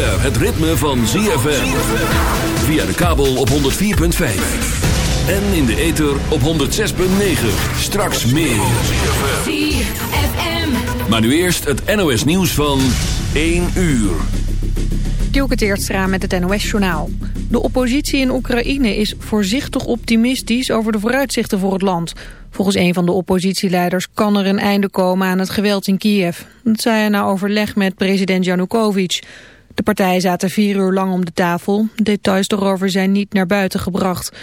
het ritme van ZFM. Via de kabel op 104.5. En in de ether op 106.9. Straks meer. ZFM. Maar nu eerst het NOS nieuws van 1 uur. Dielke Teertstra met het NOS-journaal. De oppositie in Oekraïne is voorzichtig optimistisch over de vooruitzichten voor het land. Volgens een van de oppositieleiders kan er een einde komen aan het geweld in Kiev. Dat zei hij na overleg met president Janukovic. De partijen zaten vier uur lang om de tafel. Details daarover zijn niet naar buiten gebracht.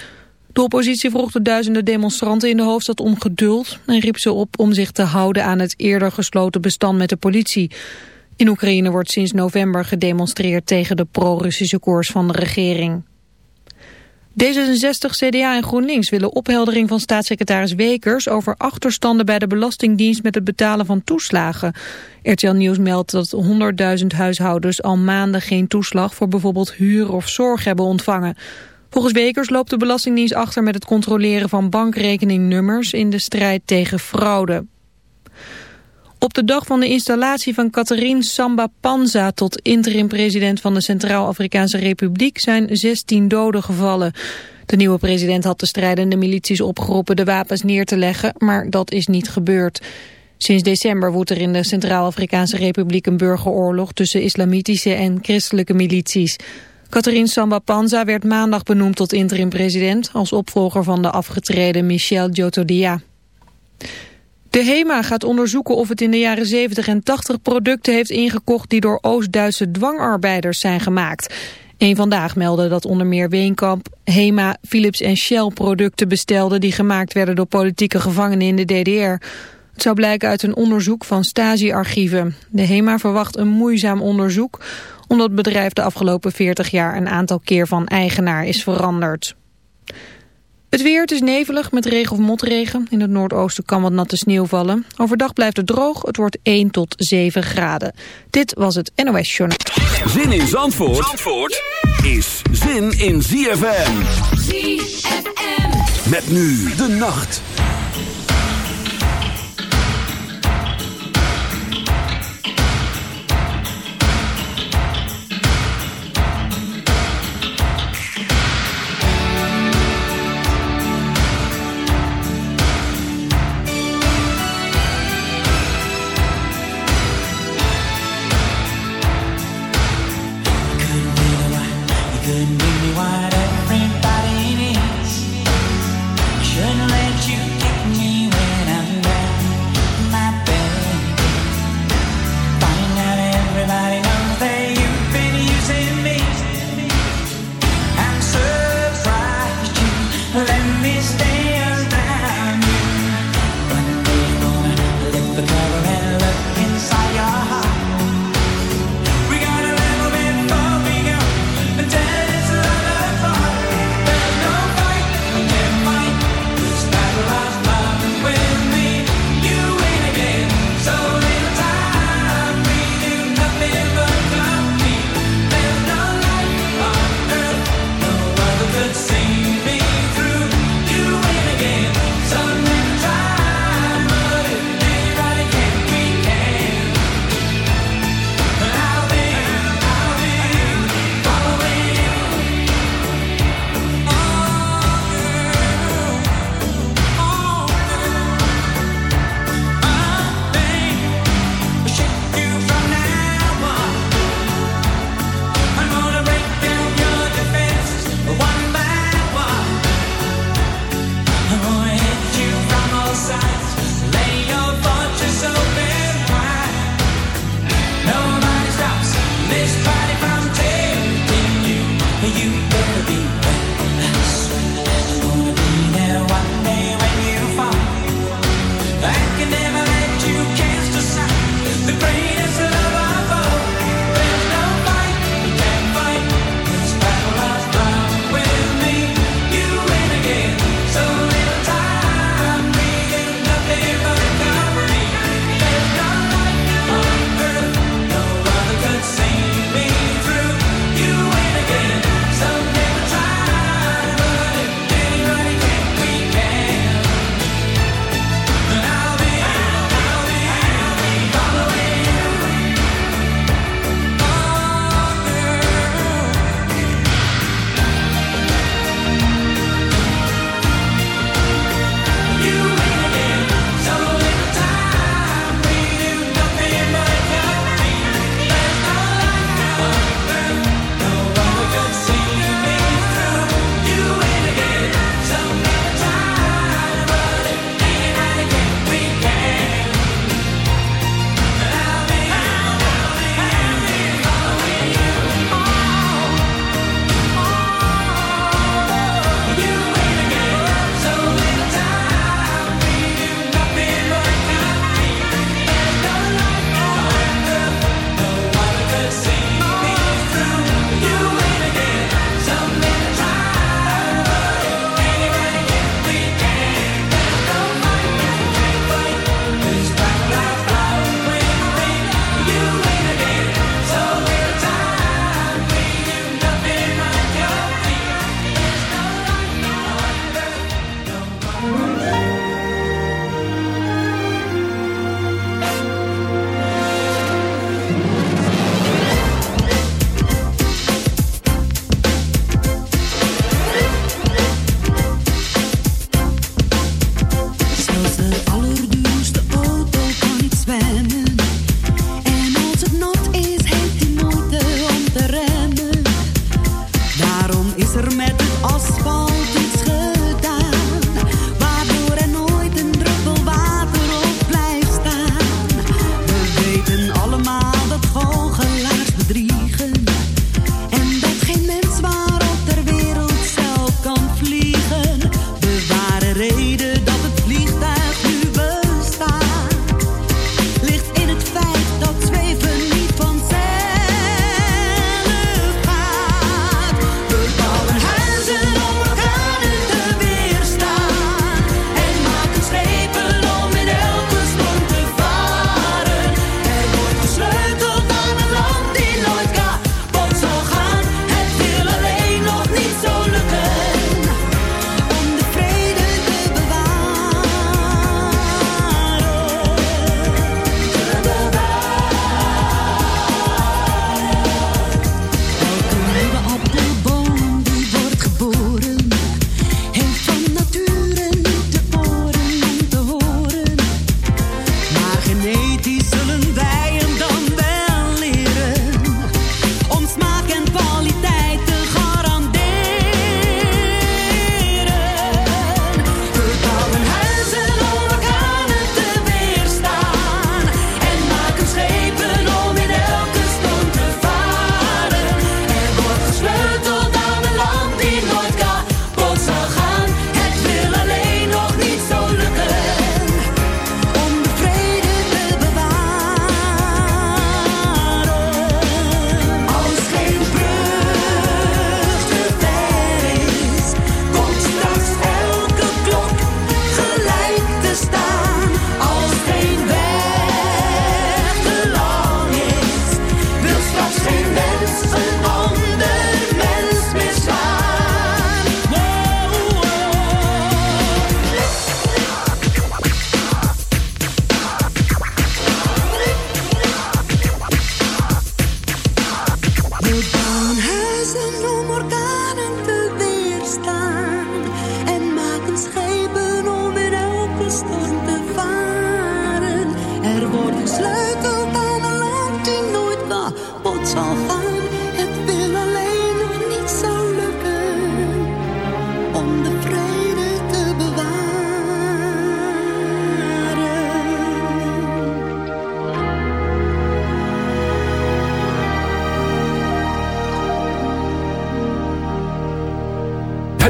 De oppositie vroeg de duizenden demonstranten in de hoofdstad om geduld... en riep ze op om zich te houden aan het eerder gesloten bestand met de politie. In Oekraïne wordt sinds november gedemonstreerd tegen de pro-Russische koers van de regering. D66, CDA en GroenLinks willen opheldering van staatssecretaris Wekers over achterstanden bij de Belastingdienst met het betalen van toeslagen. RTL Nieuws meldt dat 100.000 huishoudens al maanden geen toeslag voor bijvoorbeeld huur of zorg hebben ontvangen. Volgens Wekers loopt de Belastingdienst achter met het controleren van bankrekeningnummers in de strijd tegen fraude. Op de dag van de installatie van Catherine Samba Panza tot interim-president van de Centraal-Afrikaanse Republiek zijn 16 doden gevallen. De nieuwe president had de strijdende milities opgeroepen de wapens neer te leggen, maar dat is niet gebeurd. Sinds december woedt er in de Centraal-Afrikaanse Republiek een burgeroorlog tussen islamitische en christelijke milities. Catherine Samba Panza werd maandag benoemd tot interim-president als opvolger van de afgetreden Michel Djotodia. De HEMA gaat onderzoeken of het in de jaren 70 en 80 producten heeft ingekocht die door Oost-Duitse dwangarbeiders zijn gemaakt. Eén vandaag meldde dat onder meer Weenkamp, HEMA, Philips en Shell producten bestelde die gemaakt werden door politieke gevangenen in de DDR. Het zou blijken uit een onderzoek van Stasi-archieven. De HEMA verwacht een moeizaam onderzoek omdat het bedrijf de afgelopen 40 jaar een aantal keer van eigenaar is veranderd. Het weer, het is nevelig met regen of motregen. In het noordoosten kan wat natte sneeuw vallen. Overdag blijft het droog, het wordt 1 tot 7 graden. Dit was het NOS Journal. Zin in Zandvoort, Zandvoort is zin in ZFM. ZFM. Met nu de nacht.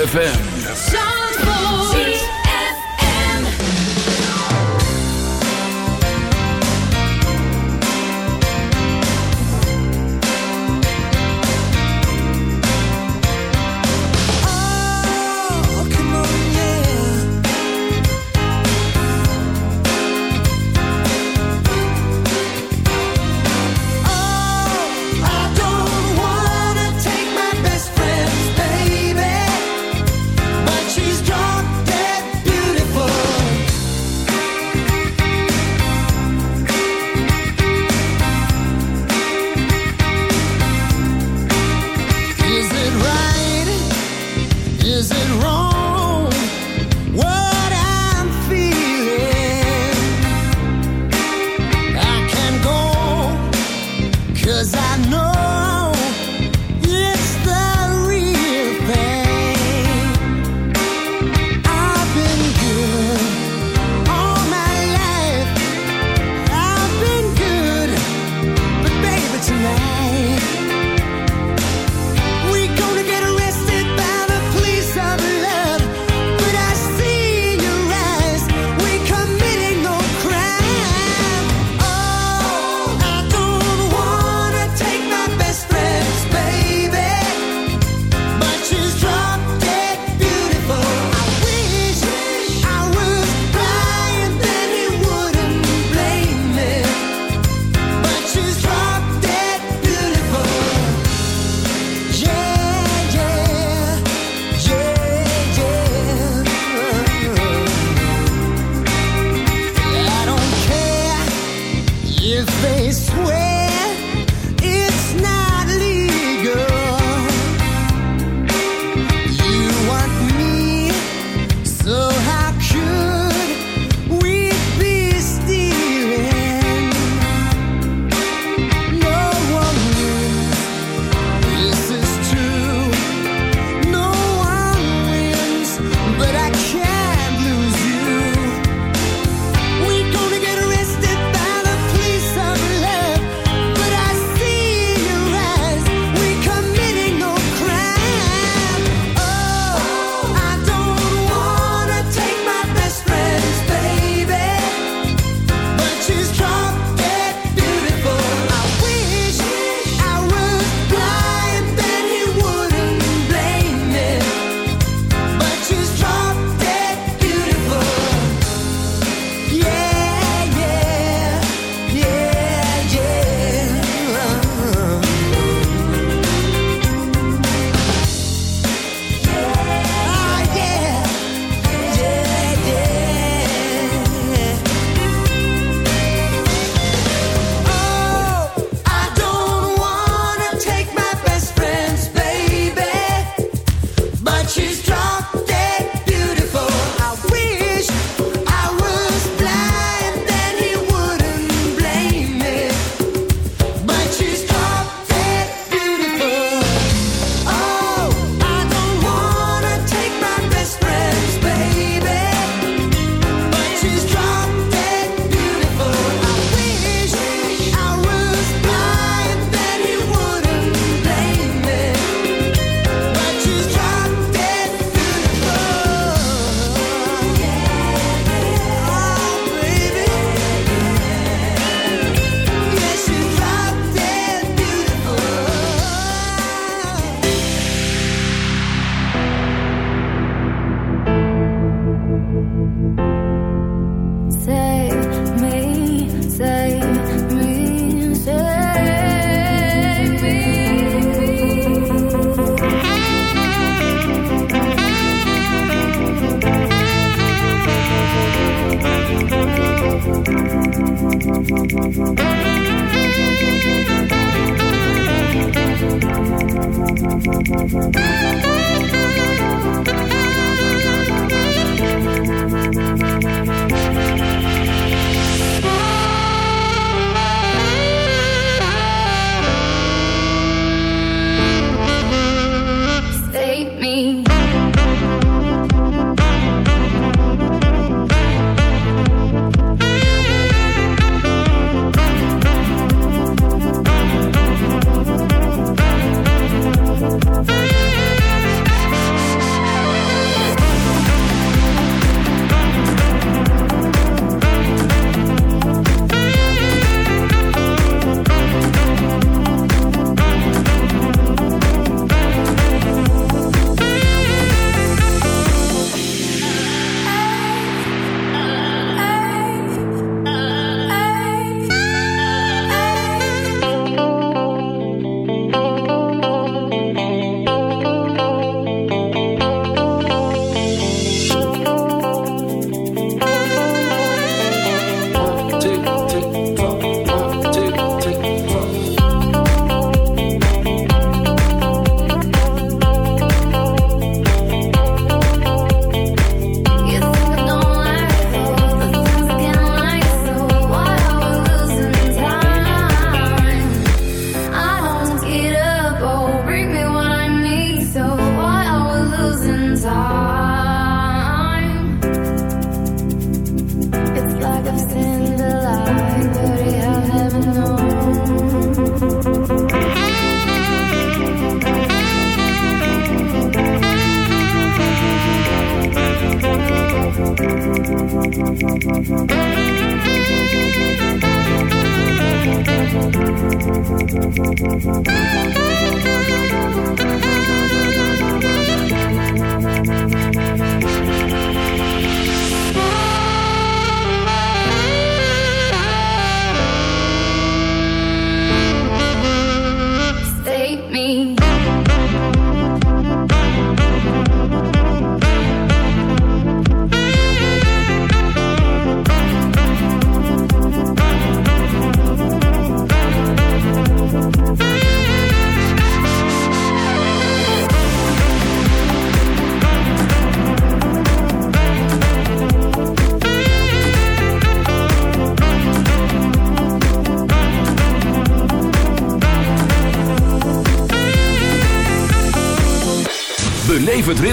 ZFM.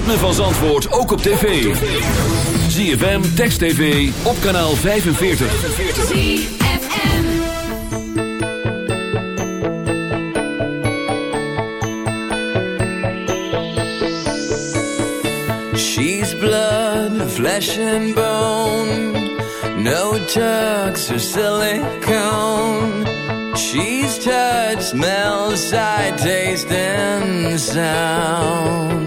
Ritme van Zandvoort ook op tv. ZFM, Text TV, op kanaal 45. ZFM She's blood, flesh and bone No tucks or silicone She's touch, smell, sight, taste and sound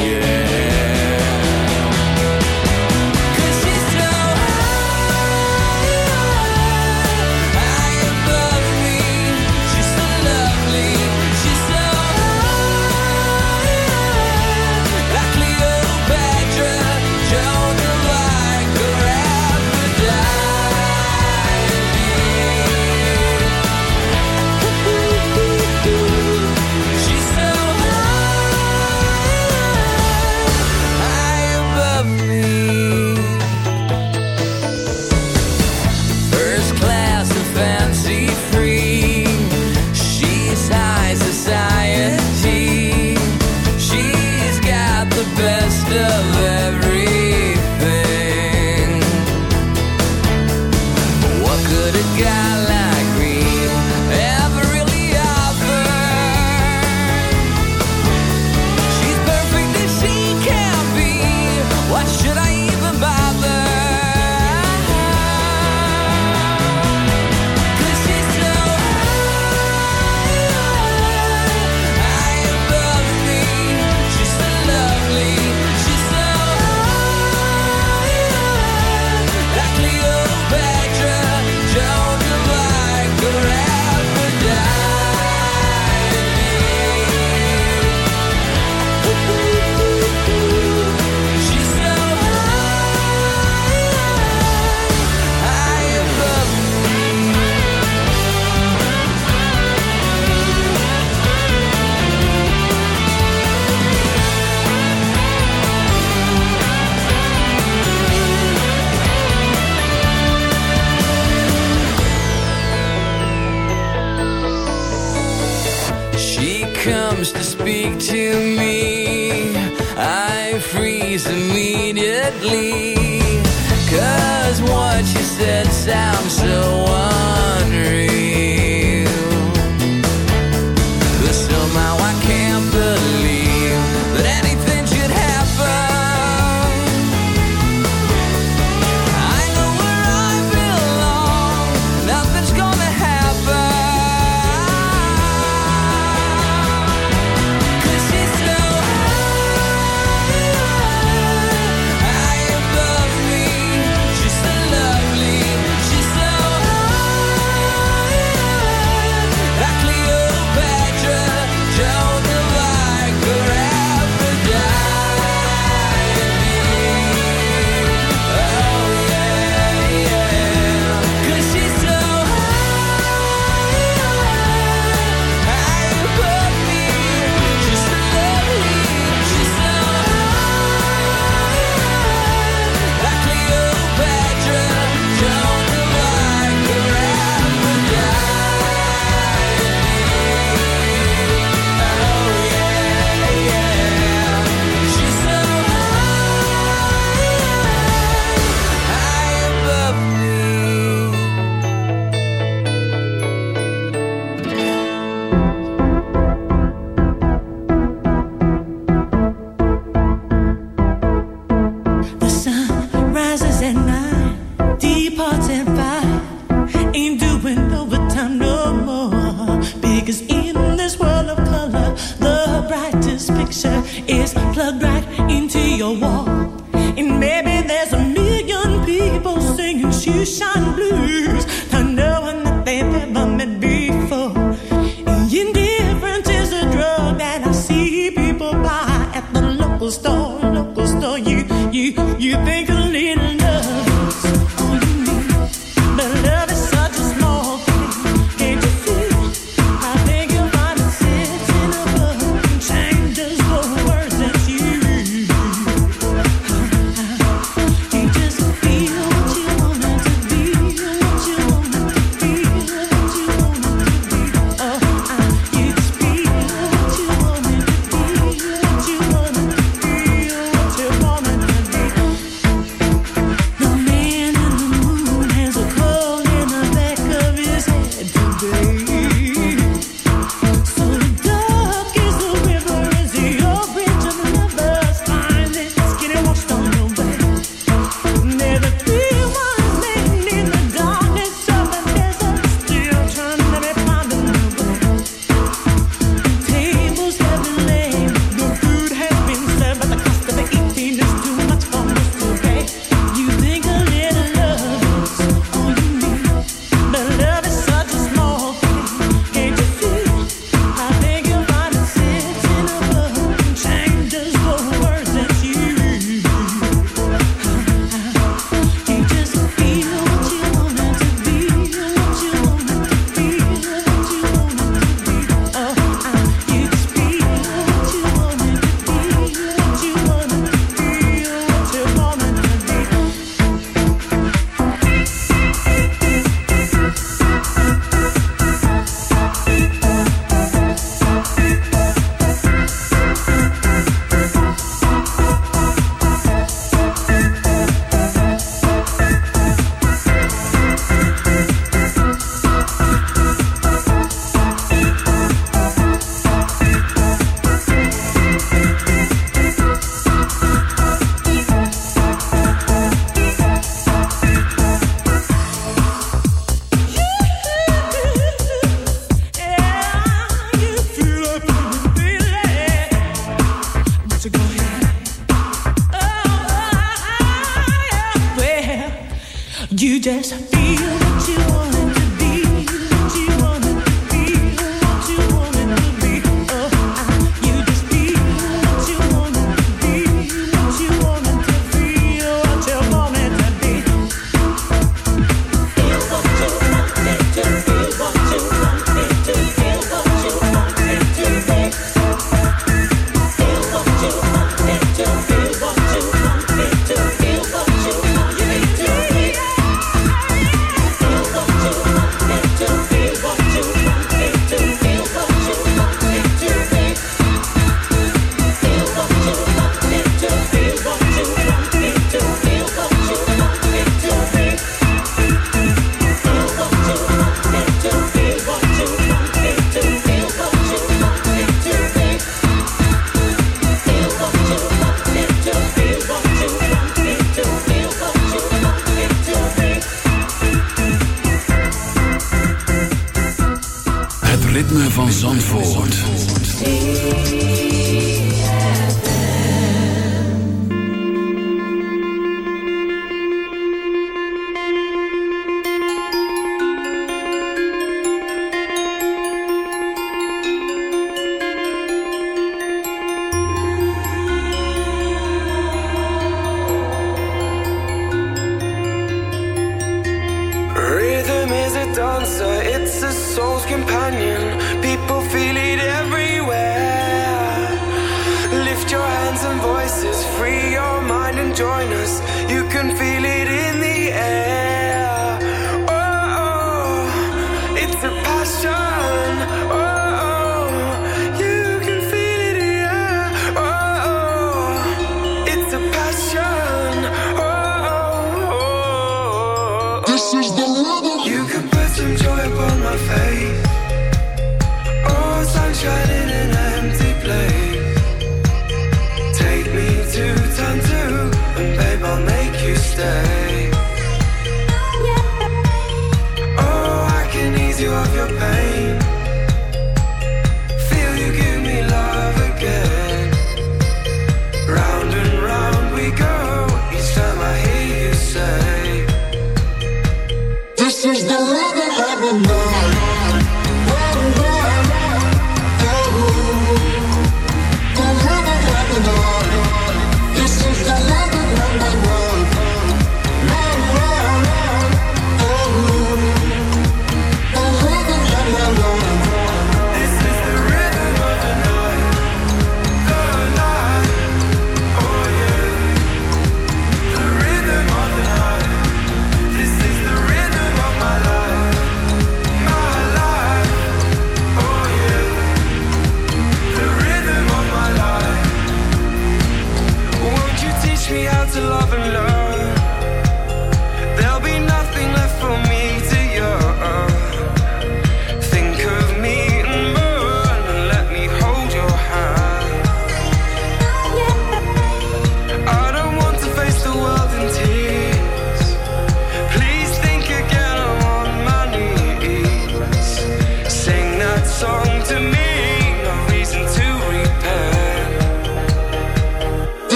This is the living I night.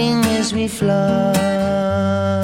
as we fly.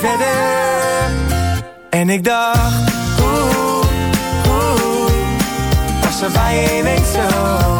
Verder? En ik dacht, oeh, oeh, was er bij je zo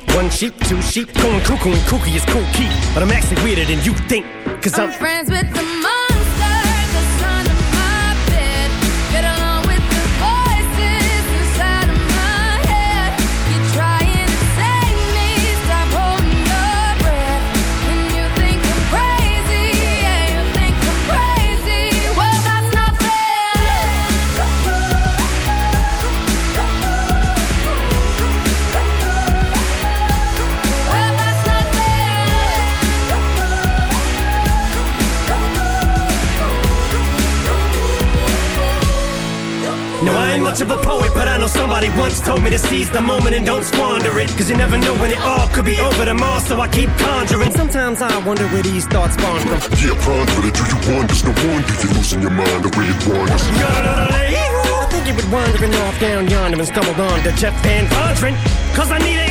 One sheep, two sheep, going cuckoo and kooky is cool key. But I'm actually weirder than you think. Cause I'm, I'm friends with the much of a poet, but I know somebody once told me to seize the moment and don't squander it. Cause you never know when it all could be over tomorrow, so I keep conjuring. Sometimes I wonder where these thoughts spawn from. Yeah, ponder it, do you wonder? No wonder you're losing your mind the way it wanders. I think you been wandering off down yonder and stumbled on to Jeff Van Vondren. Cause I need